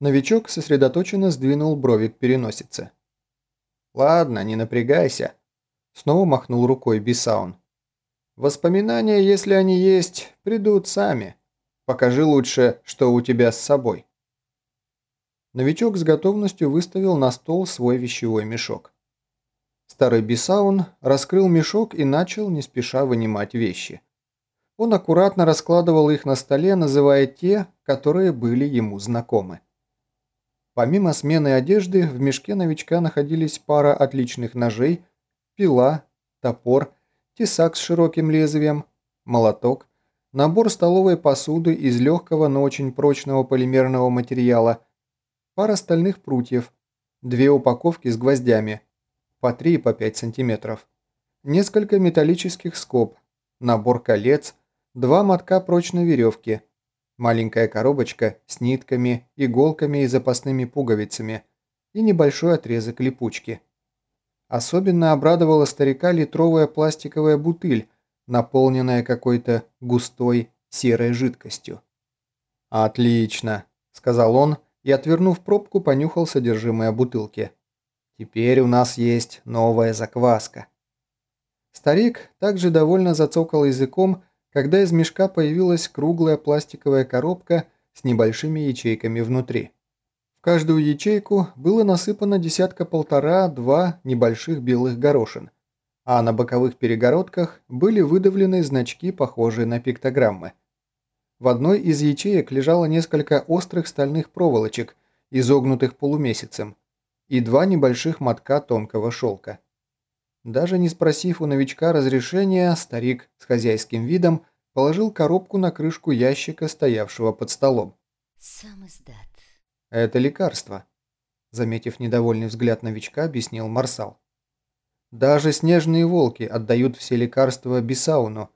Новичок сосредоточенно сдвинул брови к переносице. «Ладно, не напрягайся», — снова махнул рукой Бисаун. «Воспоминания, если они есть, придут сами. Покажи лучше, что у тебя с собой». Новичок с готовностью выставил на стол свой вещевой мешок. Старый Бисаун раскрыл мешок и начал не спеша вынимать вещи. Он аккуратно раскладывал их на столе, называя те, которые были ему знакомы. Помимо смены одежды, в мешке новичка находились пара отличных ножей, пила, топор, тесак с широким лезвием, молоток, набор столовой посуды из легкого, но очень прочного полимерного материала, пара стальных прутьев, две упаковки с гвоздями, по 3 и по 5 сантиметров, несколько металлических скоб, набор колец, два мотка прочной веревки – маленькая коробочка с нитками, иголками и запасными пуговицами и небольшой отрезок липучки. Особенно обрадовала старика литровая пластиковая бутыль, наполненная какой-то густой серой жидкостью. «Отлично», – сказал он и, отвернув пробку, понюхал содержимое бутылки. «Теперь у нас есть новая закваска». Старик также довольно зацокал языком когда из мешка появилась круглая пластиковая коробка с небольшими ячейками внутри. В каждую ячейку было насыпано десятка-полтора-два небольших белых горошин, а на боковых перегородках были выдавлены значки, похожие на пиктограммы. В одной из ячеек лежало несколько острых стальных проволочек, изогнутых полумесяцем, и два небольших мотка тонкого шелка. Даже не спросив у новичка разрешения, старик с хозяйским видом положил коробку на крышку ящика, стоявшего под столом. «Сам издат». «Это лекарство», – заметив недовольный взгляд новичка, объяснил Марсал. «Даже снежные волки отдают все лекарства Бисауну,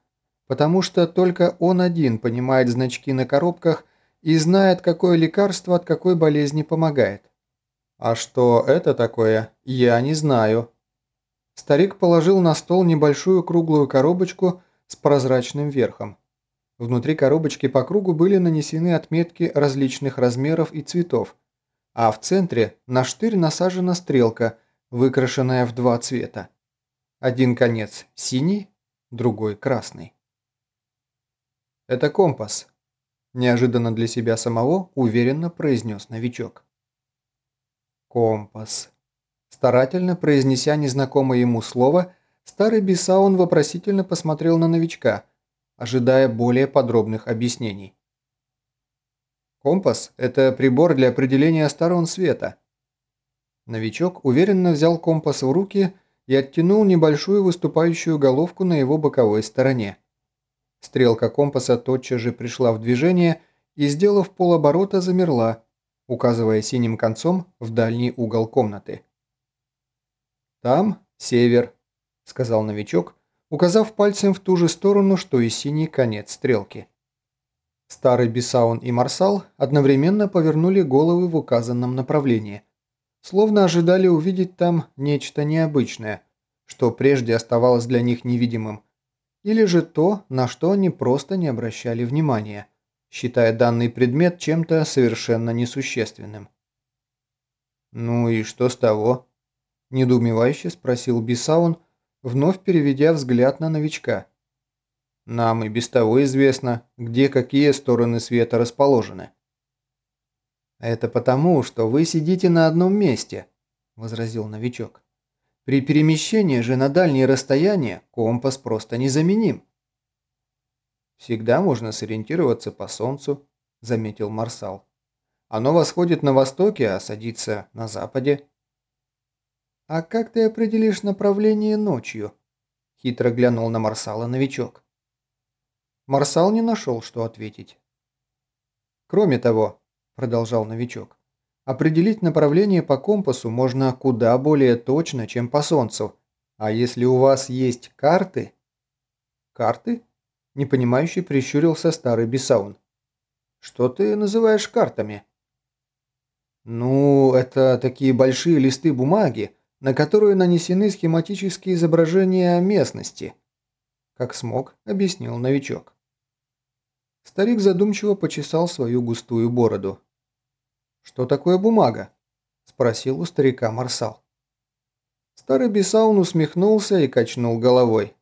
потому что только он один понимает значки на коробках и знает, какое лекарство от какой болезни помогает. А что это такое, я не знаю». Старик положил на стол небольшую круглую коробочку с прозрачным верхом. Внутри коробочки по кругу были нанесены отметки различных размеров и цветов, а в центре на штырь насажена стрелка, выкрашенная в два цвета. Один конец синий, другой красный. «Это компас», – неожиданно для себя самого уверенно произнес новичок. «Компас», Старательно произнеся незнакомое ему слово, старый Бесаун вопросительно посмотрел на новичка, ожидая более подробных объяснений. Компас – это прибор для определения сторон света. Новичок уверенно взял компас в руки и оттянул небольшую выступающую головку на его боковой стороне. Стрелка компаса тотчас же пришла в движение и, сделав полоборота, замерла, указывая синим концом в дальний угол комнаты. «Там север», – сказал новичок, указав пальцем в ту же сторону, что и синий конец стрелки. Старый Бесаун и Марсал одновременно повернули головы в указанном направлении, словно ожидали увидеть там нечто необычное, что прежде оставалось для них невидимым, или же то, на что они просто не обращали внимания, считая данный предмет чем-то совершенно несущественным. «Ну и что с того?» Недоумевающе спросил Бисаун, вновь переведя взгляд на новичка. «Нам и без того известно, где какие стороны света расположены». «Это потому, что вы сидите на одном месте», – возразил новичок. «При перемещении же на дальние расстояния компас просто незаменим». «Всегда можно сориентироваться по солнцу», – заметил Марсал. «Оно восходит на востоке, а садится на западе». «А как ты определишь направление ночью?» – хитро глянул на Марсала новичок. Марсал не нашел, что ответить. «Кроме того», – продолжал новичок, – «определить направление по компасу можно куда более точно, чем по Солнцу. А если у вас есть карты...» «Карты?» – непонимающий прищурился старый Бесаун. «Что ты называешь картами?» «Ну, это такие большие листы бумаги, на которую нанесены схематические изображения местности, как смог, объяснил новичок. Старик задумчиво почесал свою густую бороду. «Что такое бумага?» – спросил у старика Марсал. Старый Бесаун усмехнулся и качнул головой.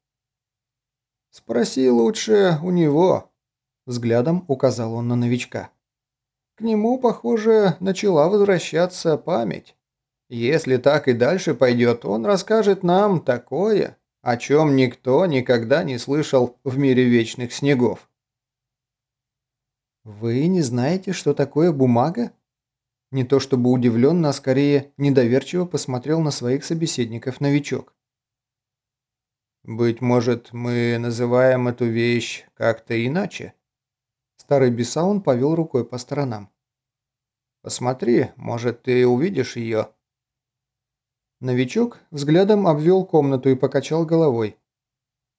«Спроси лучше у него», – взглядом указал он на новичка. «К нему, похоже, начала возвращаться память. Если так и дальше пойдет, он расскажет нам такое, о чем никто никогда не слышал в мире вечных снегов». «Вы не знаете, что такое бумага?» Не то чтобы удивленно, а скорее недоверчиво посмотрел на своих собеседников новичок. «Быть может, мы называем эту вещь как-то иначе?» Старый Бесаун повел рукой по сторонам. «Посмотри, может, ты увидишь ее?» Новичок взглядом обвел комнату и покачал головой.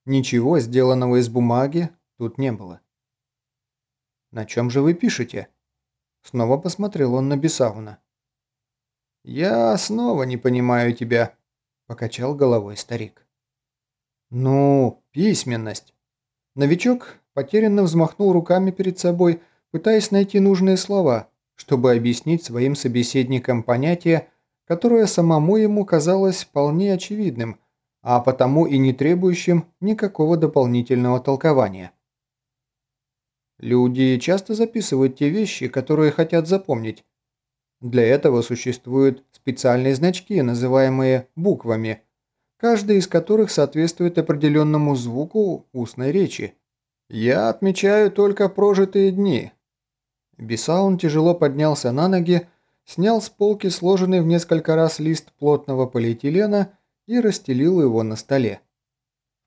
Ничего, сделанного из бумаги, тут не было. «На чем же вы пишете?» Снова посмотрел он на Бесауна. «Я снова не понимаю тебя», – покачал головой старик. «Ну, письменность». Новичок потерянно взмахнул руками перед собой, пытаясь найти нужные слова, чтобы объяснить своим собеседникам понятие, которое самому ему казалось вполне очевидным, а потому и не требующим никакого дополнительного толкования. Люди часто записывают те вещи, которые хотят запомнить. Для этого существуют специальные значки, называемые буквами, каждый из которых соответствует определенному звуку устной речи. Я отмечаю только прожитые дни. Бесаун тяжело поднялся на ноги, снял с полки сложенный в несколько раз лист плотного полиэтилена и расстелил его на столе.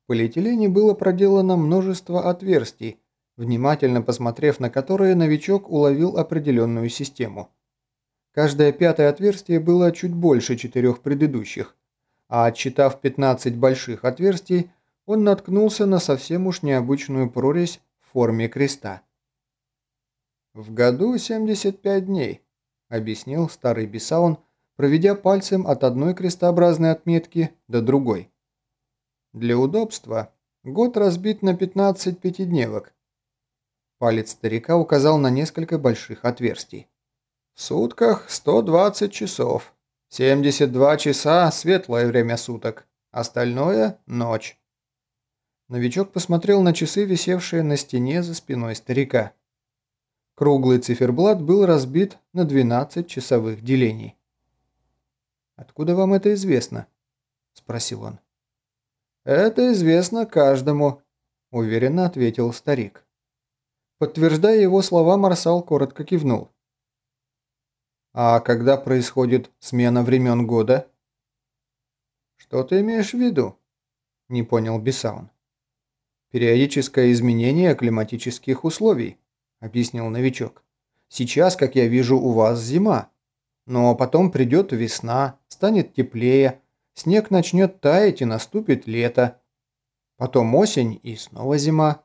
В полиэтилене было проделано множество отверстий, внимательно посмотрев на которые новичок уловил определенную систему. Каждое пятое отверстие было чуть больше четырех предыдущих, а отчитав 15 больших отверстий, он наткнулся на совсем уж необычную прорезь в форме креста. «В году 75 дней», – объяснил старый Бесаун, проведя пальцем от одной крестообразной отметки до другой. «Для удобства год разбит на 15 пятидневок, Палец старика указал на несколько больших отверстий. «В сутках 120 часов. 72 часа – светлое время суток. Остальное – ночь». Новичок посмотрел на часы, висевшие на стене за спиной старика. Круглый циферблат был разбит на 12 часовых делений. «Откуда вам это известно?» – спросил он. «Это известно каждому», – уверенно ответил старик. Подтверждая его слова, Марсал коротко кивнул. «А когда происходит смена времен года?» «Что ты имеешь в виду?» – не понял Бесаун. «Периодическое изменение климатических условий», – объяснил новичок. «Сейчас, как я вижу, у вас зима. Но потом придет весна, станет теплее, снег начнет таять и наступит лето. Потом осень и снова зима.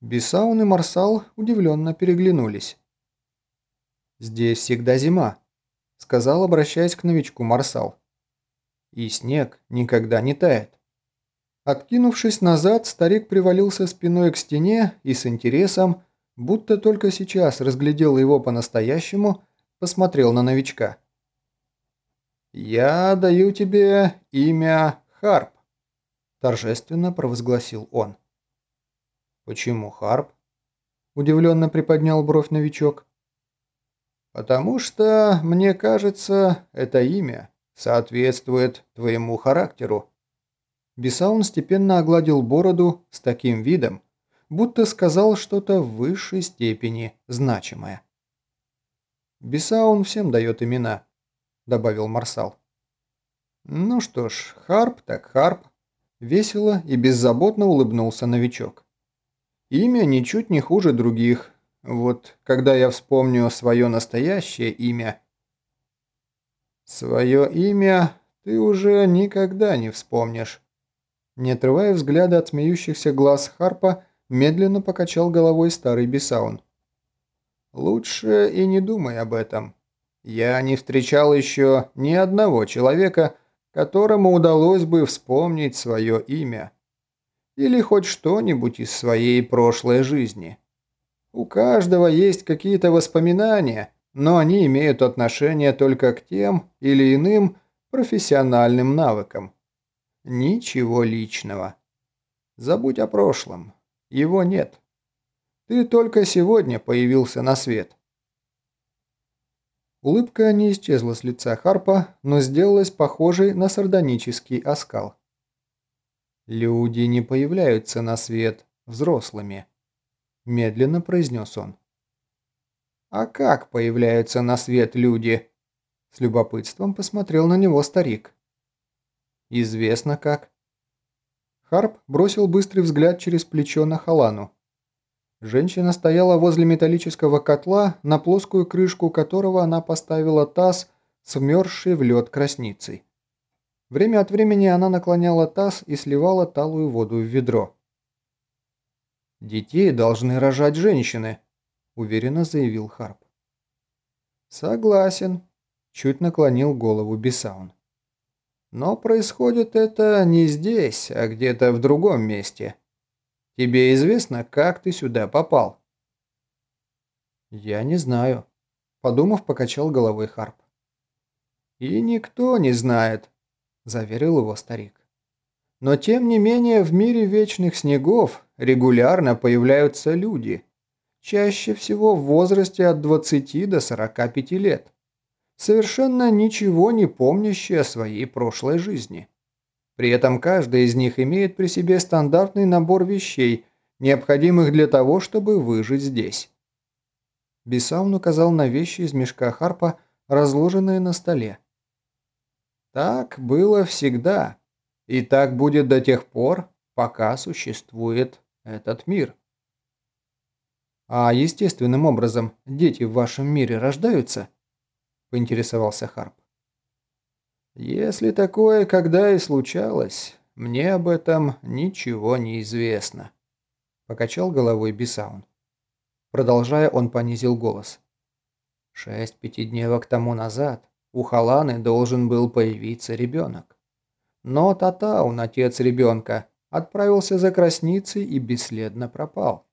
Бесаун и Марсал удивленно переглянулись. «Здесь всегда зима», – сказал, обращаясь к новичку Марсал. «И снег никогда не тает». Откинувшись назад, старик привалился спиной к стене и с интересом, будто только сейчас разглядел его по-настоящему, посмотрел на новичка. «Я даю тебе имя Харп», – торжественно провозгласил он. «Почему Харп?» – удивленно приподнял бровь новичок. «Потому что, мне кажется, это имя соответствует твоему характеру». Бесаун степенно огладил бороду с таким видом, будто сказал что-то в высшей степени значимое. «Бесаун всем дает имена», – добавил Марсал. «Ну что ж, Харп так Харп», – весело и беззаботно улыбнулся новичок. Имя ничуть не хуже других. Вот когда я вспомню свое настоящее имя... Свое имя ты уже никогда не вспомнишь. Не отрывая взгляда от смеющихся глаз Харпа, медленно покачал головой старый Бесаун. «Лучше и не думай об этом. Я не встречал еще ни одного человека, которому удалось бы вспомнить свое имя» или хоть что-нибудь из своей прошлой жизни. У каждого есть какие-то воспоминания, но они имеют отношение только к тем или иным профессиональным навыкам. Ничего личного. Забудь о прошлом. Его нет. Ты только сегодня появился на свет. Улыбка не исчезла с лица Харпа, но сделалась похожей на сардонический оскал. «Люди не появляются на свет взрослыми», – медленно произнес он. «А как появляются на свет люди?» С любопытством посмотрел на него старик. «Известно как». Харп бросил быстрый взгляд через плечо на Халану. Женщина стояла возле металлического котла, на плоскую крышку которого она поставила таз с вмерзшей в лед красницей. Время от времени она наклоняла таз и сливала талую воду в ведро. «Детей должны рожать женщины», – уверенно заявил Харп. «Согласен», – чуть наклонил голову Бесаун. «Но происходит это не здесь, а где-то в другом месте. Тебе известно, как ты сюда попал?» «Я не знаю», – подумав, покачал головой Харп. «И никто не знает», заверил его старик. Но тем не менее в мире вечных снегов регулярно появляются люди, чаще всего в возрасте от 20 до 45 лет, совершенно ничего не помнящие о своей прошлой жизни. При этом каждый из них имеет при себе стандартный набор вещей, необходимых для того, чтобы выжить здесь. Бесаун указал на вещи из мешка Харпа, разложенные на столе. Так было всегда. И так будет до тех пор, пока существует этот мир. А естественным образом дети в вашем мире рождаются? Поинтересовался Харп. Если такое когда и случалось, мне об этом ничего не известно. Покачал головой Бисаун. Продолжая, он понизил голос. Шесть пятидневок тому назад у Халаны должен был появиться ребенок. Но Татаун, отец ребенка, отправился за красницей и бесследно пропал.